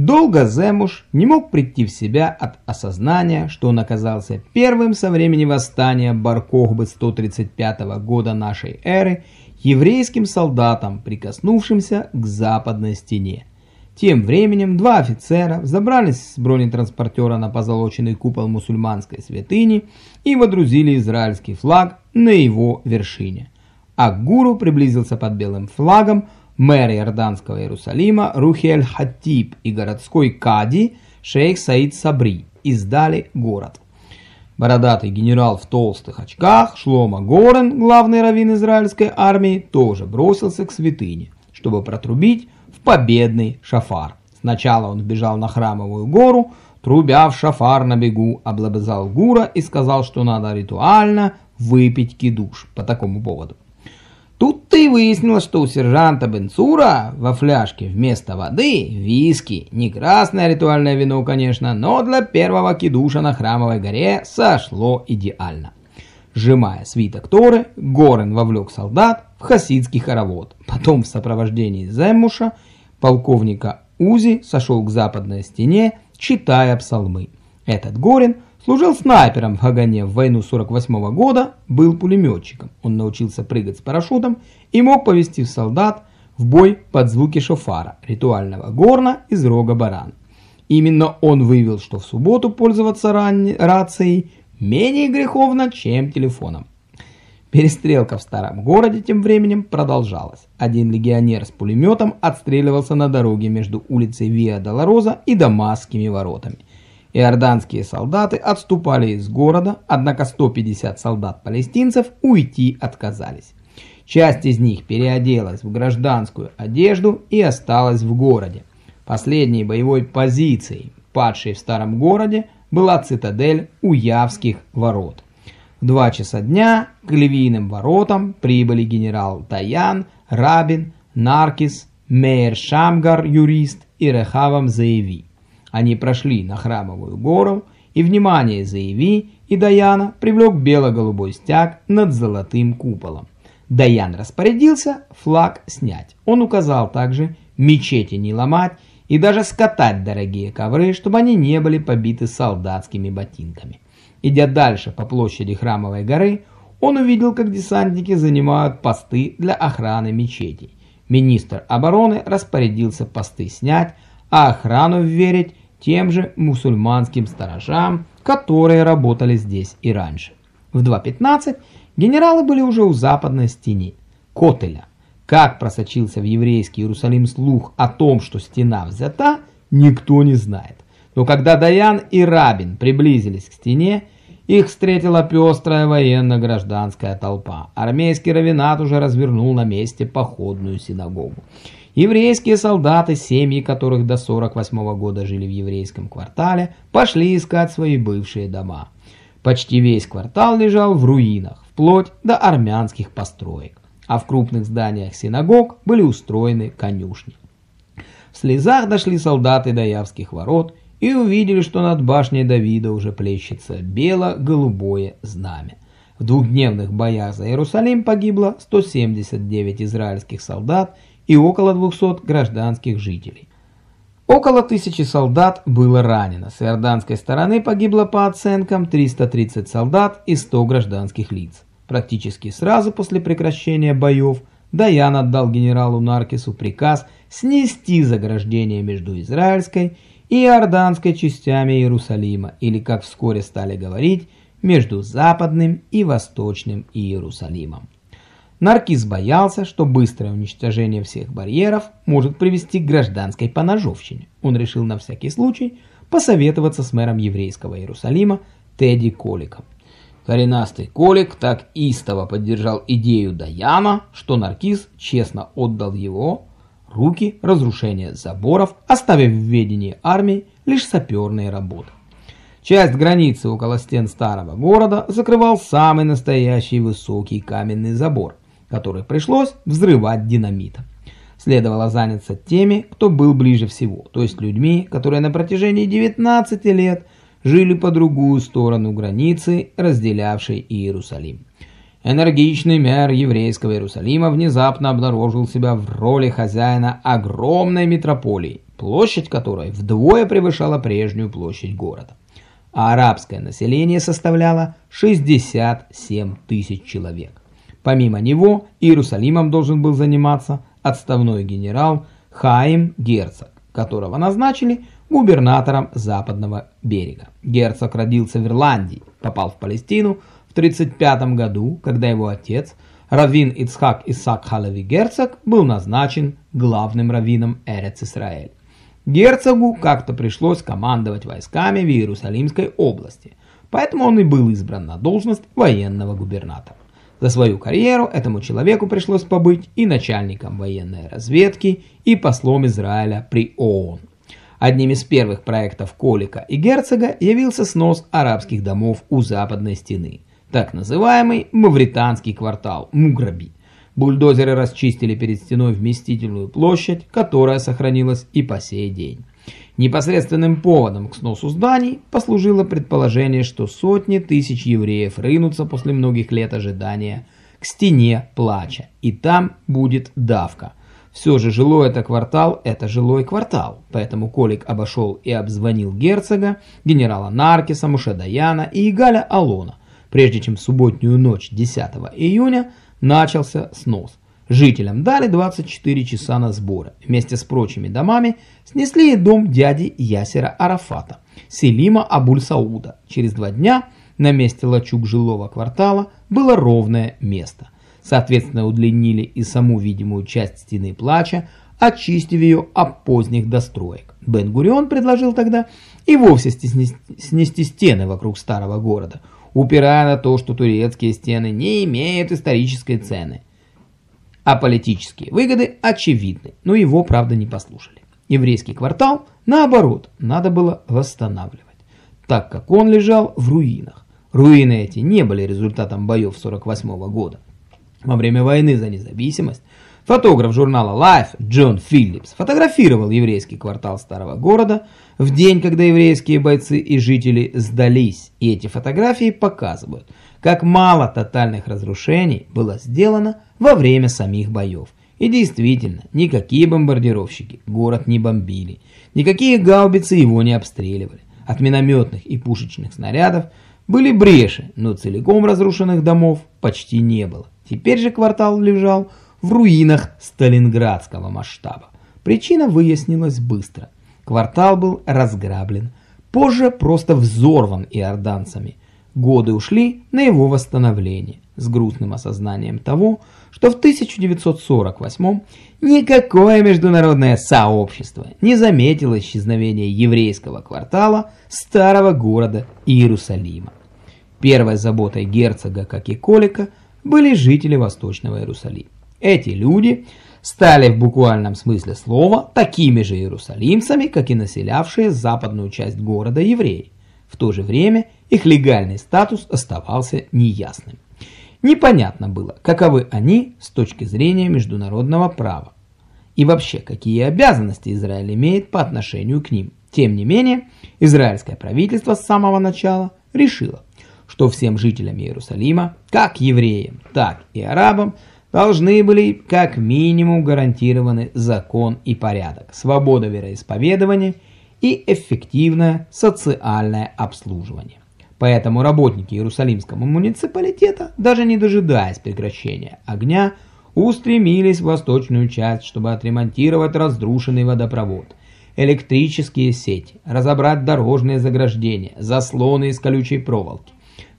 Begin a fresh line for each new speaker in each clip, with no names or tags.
Долго Земуш не мог прийти в себя от осознания, что он оказался первым со времени восстания Баркохбы 135 года нашей эры еврейским солдатом, прикоснувшимся к западной стене. Тем временем два офицера забрались с бронетранспортера на позолоченный купол мусульманской святыни и водрузили израильский флаг на его вершине. А гуру приблизился под белым флагом мэр Иорданского Иерусалима Рухель Хатиб и городской кади шейх Саид Сабри и сдали город. Бородатый генерал в толстых очках Шлома Горен, главный раввин израильской армии, тоже бросился к святыне, чтобы протрубить в победный шафар. Сначала он бежал на храмовую гору, трубя в шафар на бегу, облобызал гура и сказал, что надо ритуально выпить кидуш по такому поводу. Тут-то и выяснилось, что у сержанта Бенцура во фляжке вместо воды виски. Не красное ритуальное вино, конечно, но для первого кидуша на Храмовой горе сошло идеально. Сжимая свиток Торы, Горен вовлек солдат в хасидский хоровод. Потом в сопровождении Земмуша, полковника Узи, сошел к западной стене, читая псалмы. Этот Горен – Служил снайпером в Хагане в войну 48 -го года, был пулеметчиком. Он научился прыгать с парашютом и мог повести солдат в бой под звуки шофара, ритуального горна из рога барана. Именно он вывел, что в субботу пользоваться рацией менее греховно, чем телефоном. Перестрелка в старом городе тем временем продолжалась. Один легионер с пулеметом отстреливался на дороге между улицей Виа Долороза и Дамасскими воротами. Иорданские солдаты отступали из города, однако 150 солдат-палестинцев уйти отказались. Часть из них переоделась в гражданскую одежду и осталась в городе. Последней боевой позицией, падшей в старом городе, была цитадель Уявских ворот. В два часа дня к Львиным воротам прибыли генерал Таян, Рабин, Наркис, Мейер Шамгар, юрист и Рехавам Заеви. Они прошли на храмовую гору, и внимание Заеви и Даяна привлек бело-голубой стяг над золотым куполом. Даян распорядился флаг снять. Он указал также мечети не ломать и даже скатать дорогие ковры, чтобы они не были побиты солдатскими ботинками. Идя дальше по площади Храмовой горы, он увидел, как десантники занимают посты для охраны мечетей. Министр обороны распорядился посты снять, а охрану вверить тем же мусульманским сторожам, которые работали здесь и раньше. В 2.15 генералы были уже у западной стены Котеля. Как просочился в еврейский Иерусалим слух о том, что стена взята, никто не знает. Но когда Даян и Рабин приблизились к стене, их встретила пестрая военно-гражданская толпа. Армейский равенат уже развернул на месте походную синагогу. Еврейские солдаты, семьи которых до 48 -го года жили в еврейском квартале, пошли искать свои бывшие дома. Почти весь квартал лежал в руинах, вплоть до армянских построек, а в крупных зданиях синагог были устроены конюшни. В слезах дошли солдаты до Явских ворот и увидели, что над башней Давида уже плещется бело-голубое знамя. В двухдневных боях за Иерусалим погибло 179 израильских солдат и около 200 гражданских жителей. Около тысячи солдат было ранено. С иорданской стороны погибло по оценкам 330 солдат и 100 гражданских лиц. Практически сразу после прекращения боев Даян отдал генералу Наркису приказ снести заграждение между израильской и иорданской частями Иерусалима, или, как вскоре стали говорить, между западным и восточным Иерусалимом. Наркиз боялся, что быстрое уничтожение всех барьеров может привести к гражданской поножовщине. Он решил на всякий случай посоветоваться с мэром еврейского Иерусалима Тедди Коликом. Коренастый Колик так истово поддержал идею Даяна, что Наркиз честно отдал его руки разрушения заборов, оставив в ведении армии лишь саперные работы. Часть границы около стен старого города закрывал самый настоящий высокий каменный забор, который пришлось взрывать динамитом. Следовало заняться теми, кто был ближе всего, то есть людьми, которые на протяжении 19 лет жили по другую сторону границы, разделявшей Иерусалим. Энергичный мэр еврейского Иерусалима внезапно обнаружил себя в роли хозяина огромной метрополии, площадь которой вдвое превышала прежнюю площадь города. А арабское население составляло 67 тысяч человек. Помимо него Иерусалимом должен был заниматься отставной генерал Хаим Герцог, которого назначили губернатором западного берега. Герцог родился в Ирландии, попал в Палестину в 1935 году, когда его отец, раввин Ицхак Исаак Халеви Герцог, был назначен главным раввином Эрец-Исраэль. Герцогу как-то пришлось командовать войсками в Иерусалимской области, поэтому он и был избран на должность военного губернатора. За свою карьеру этому человеку пришлось побыть и начальником военной разведки, и послом Израиля при ООН. Одним из первых проектов Колика и Герцога явился снос арабских домов у западной стены, так называемый Мавританский квартал Муграби. Бульдозеры расчистили перед стеной вместительную площадь, которая сохранилась и по сей день. Непосредственным поводом к сносу зданий послужило предположение, что сотни тысяч евреев рынутся после многих лет ожидания к стене плача, и там будет давка – все же жилой это квартал – это жилой квартал, поэтому Колик обошел и обзвонил герцога, генерала Наркиса, Мушедаяна и Игаля Алона, прежде чем в субботнюю ночь 10 июня начался снос. Жителям дали 24 часа на сборы. Вместе с прочими домами снесли и дом дяди Ясера Арафата, Селима Абуль-Сауда. Через два дня на месте лачуг жилого квартала было ровное место – Соответственно, удлинили и саму видимую часть стены плача, очистив ее от поздних достроек. Бен-Гурион предложил тогда и вовсе снести стены вокруг старого города, упирая на то, что турецкие стены не имеют исторической цены. А политические выгоды очевидны, но его, правда, не послушали. Еврейский квартал, наоборот, надо было восстанавливать, так как он лежал в руинах. Руины эти не были результатом боев 48 года. Во время войны за независимость фотограф журнала Life Джон Филлипс фотографировал еврейский квартал старого города в день, когда еврейские бойцы и жители сдались. И эти фотографии показывают, как мало тотальных разрушений было сделано во время самих боев. И действительно, никакие бомбардировщики город не бомбили, никакие гаубицы его не обстреливали. От минометных и пушечных снарядов были бреши, но целиком разрушенных домов почти не было. Теперь же квартал лежал в руинах сталинградского масштаба. Причина выяснилась быстро. Квартал был разграблен, позже просто взорван иорданцами. Годы ушли на его восстановление, с грустным осознанием того, что в 1948 никакое международное сообщество не заметило исчезновения еврейского квартала старого города Иерусалима. Первой заботой герцога, как и Колика, были жители Восточного Иерусалима. Эти люди стали в буквальном смысле слова такими же иерусалимцами, как и населявшие западную часть города евреи. В то же время их легальный статус оставался неясным. Непонятно было, каковы они с точки зрения международного права. И вообще, какие обязанности Израиль имеет по отношению к ним. Тем не менее, израильское правительство с самого начала решило, что всем жителям Иерусалима, как евреям, так и арабам, должны были как минимум гарантированы закон и порядок, свобода вероисповедования и эффективное социальное обслуживание. Поэтому работники Иерусалимского муниципалитета, даже не дожидаясь прекращения огня, устремились в восточную часть, чтобы отремонтировать разрушенный водопровод, электрические сети, разобрать дорожные заграждения, заслоны из колючей проволоки,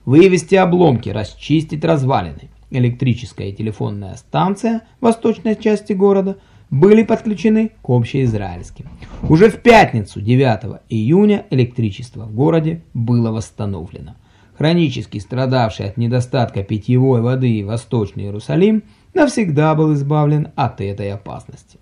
вывести обломки, расчистить развалины. Электрическая и телефонная станция в восточной части города были подключены к общеизраильским. Уже в пятницу 9 июня электричество в городе было восстановлено. Хронически страдавший от недостатка питьевой воды Восточный Иерусалим навсегда был избавлен от этой опасности.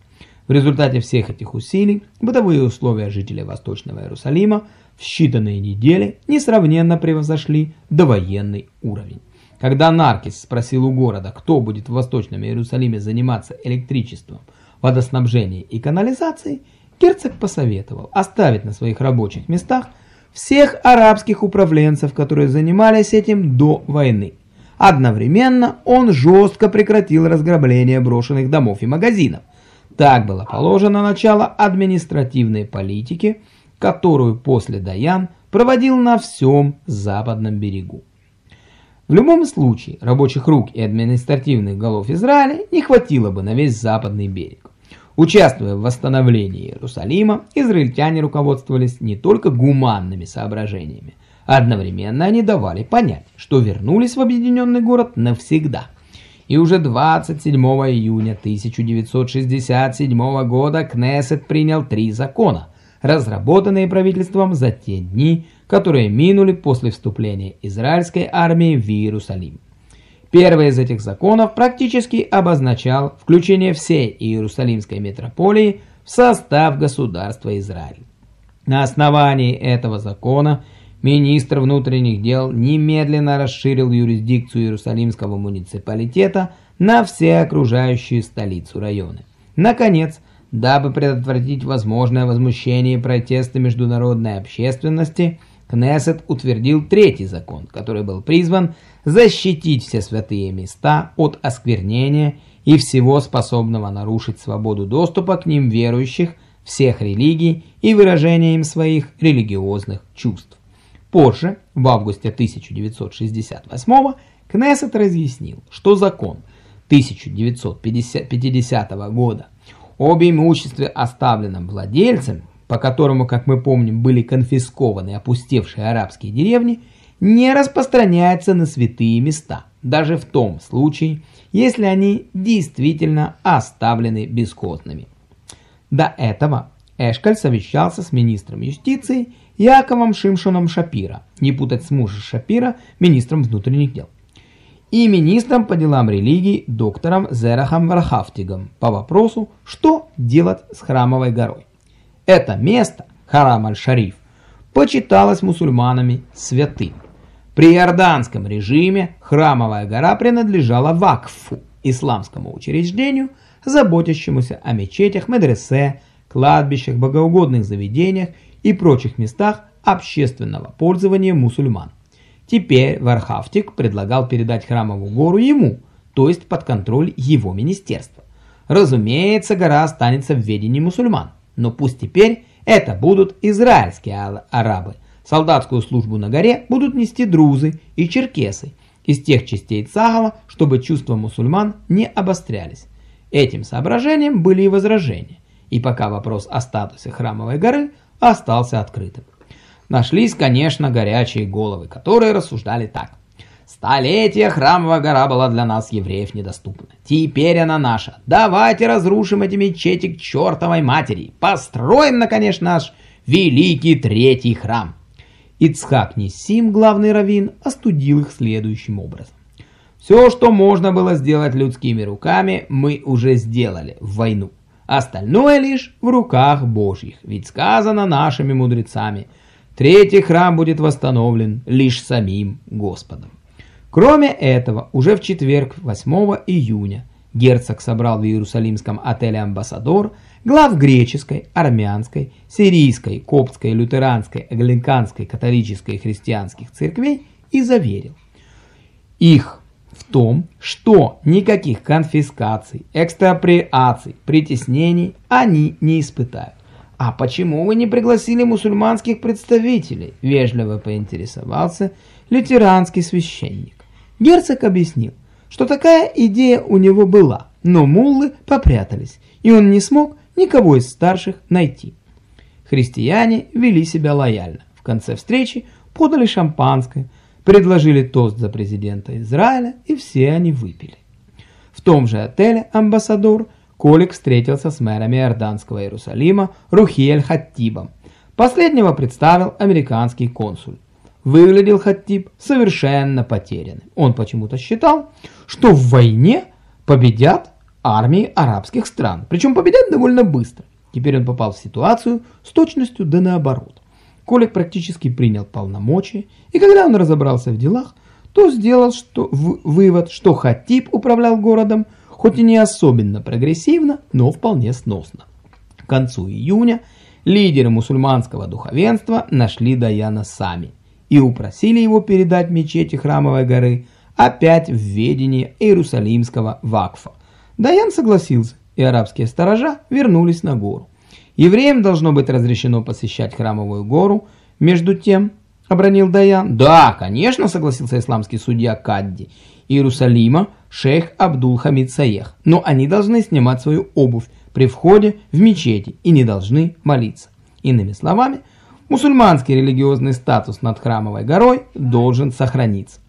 В результате всех этих усилий бытовые условия жителей Восточного Иерусалима в считанные недели несравненно превзошли довоенный уровень. Когда Наркис спросил у города, кто будет в Восточном Иерусалиме заниматься электричеством, водоснабжением и канализацией, герцог посоветовал оставить на своих рабочих местах всех арабских управленцев, которые занимались этим до войны. Одновременно он жестко прекратил разграбление брошенных домов и магазинов, Так было положено начало административной политики, которую после Даян проводил на всем западном берегу. В любом случае, рабочих рук и административных голов Израиля не хватило бы на весь западный берег. Участвуя в восстановлении Иерусалима, израильтяне руководствовались не только гуманными соображениями, одновременно они давали понять, что вернулись в объединенный город навсегда. И уже 27 июня 1967 года Кнессет принял три закона, разработанные правительством за те дни, которые минули после вступления израильской армии в Иерусалим. Первый из этих законов практически обозначал включение всей Иерусалимской метрополии в состав государства Израиль. На основании этого закона министр внутренних дел немедленно расширил юрисдикцию Иерусалимского муниципалитета на все окружающие столицу районы. Наконец, дабы предотвратить возможное возмущение и протесты международной общественности – Кнессет утвердил третий закон, который был призван защитить все святые места от осквернения и всего способного нарушить свободу доступа к ним верующих всех религий и выражения им своих религиозных чувств. Позже, в августе 1968 Кнессет разъяснил, что закон 1950 года об имуществе, оставленном владельцем, по которому, как мы помним, были конфискованы опустевшие арабские деревни, не распространяется на святые места, даже в том случае, если они действительно оставлены бесхозными. До этого Эшкаль совещался с министром юстиции Яковом Шимшоном Шапира, не путать с мужем Шапира, министром внутренних дел, и министром по делам религии доктором Зерахом Вархафтигом по вопросу, что делать с храмовой горой. Это место, Харам аль-Шариф, почиталось мусульманами святым. При иорданском режиме храмовая гора принадлежала Вакфу, исламскому учреждению, заботящемуся о мечетях, медресе, кладбищах, богоугодных заведениях и прочих местах общественного пользования мусульман. Теперь Вархафтик предлагал передать храмовую гору ему, то есть под контроль его министерства. Разумеется, гора останется в ведении мусульман. Но пусть теперь это будут израильские арабы. Солдатскую службу на горе будут нести друзы и черкесы из тех частей Цахала, чтобы чувства мусульман не обострялись. Этим соображением были и возражения, и пока вопрос о статусе храмовой горы остался открытым. Нашлись, конечно, горячие головы, которые рассуждали так. Столетия храмовая гора была для нас, евреев, недоступна. Теперь она наша. Давайте разрушим эти мечети к чертовой матери. Построим, наконец, наш великий третий храм. Ицхак Нисим, главный раввин, остудил их следующим образом. Все, что можно было сделать людскими руками, мы уже сделали в войну. Остальное лишь в руках Божьих, ведь сказано нашими мудрецами, третий храм будет восстановлен лишь самим Господом. Кроме этого, уже в четверг, 8 июня, герцог собрал в Иерусалимском отеле «Амбассадор» глав греческой, армянской, сирийской, коптской, лютеранской, англиканской, католической и христианских церквей и заверил их в том, что никаких конфискаций, экспроприаций, притеснений они не испытают. «А почему вы не пригласили мусульманских представителей?» – вежливо поинтересовался лютеранский священник. Герцог объяснил, что такая идея у него была, но муллы попрятались, и он не смог никого из старших найти. Христиане вели себя лояльно. В конце встречи подали шампанское, предложили тост за президента Израиля, и все они выпили. В том же отеле «Амбассадор» Колик встретился с мэрами Иорданского Иерусалима Рухиэль Хаттибом. Последнего представил американский консуль. Выглядел Хаттиб совершенно потерянным. Он почему-то считал, что в войне победят армии арабских стран. Причем победят довольно быстро. Теперь он попал в ситуацию с точностью да наоборот. Колик практически принял полномочия, и когда он разобрался в делах, то сделал что, в, вывод, что Хаттиб управлял городом, хоть и не особенно прогрессивно, но вполне сносно. К концу июня лидеры мусульманского духовенства нашли Даяна сами – и упросили его передать мечети Храмовой горы опять в ведение Иерусалимского вакфа. Даян согласился, и арабские сторожа вернулись на гору. Евреям должно быть разрешено посещать храмовую гору. Между тем, обронил Даян. Да, конечно, согласился исламский судья Кадди. Иерусалима шейх Абдул-Хамид Саех. Но они должны снимать свою обувь при входе в мечети и не должны молиться. Иными словами, мусульманский религиозный статус над храмовой горой должен сохраниться.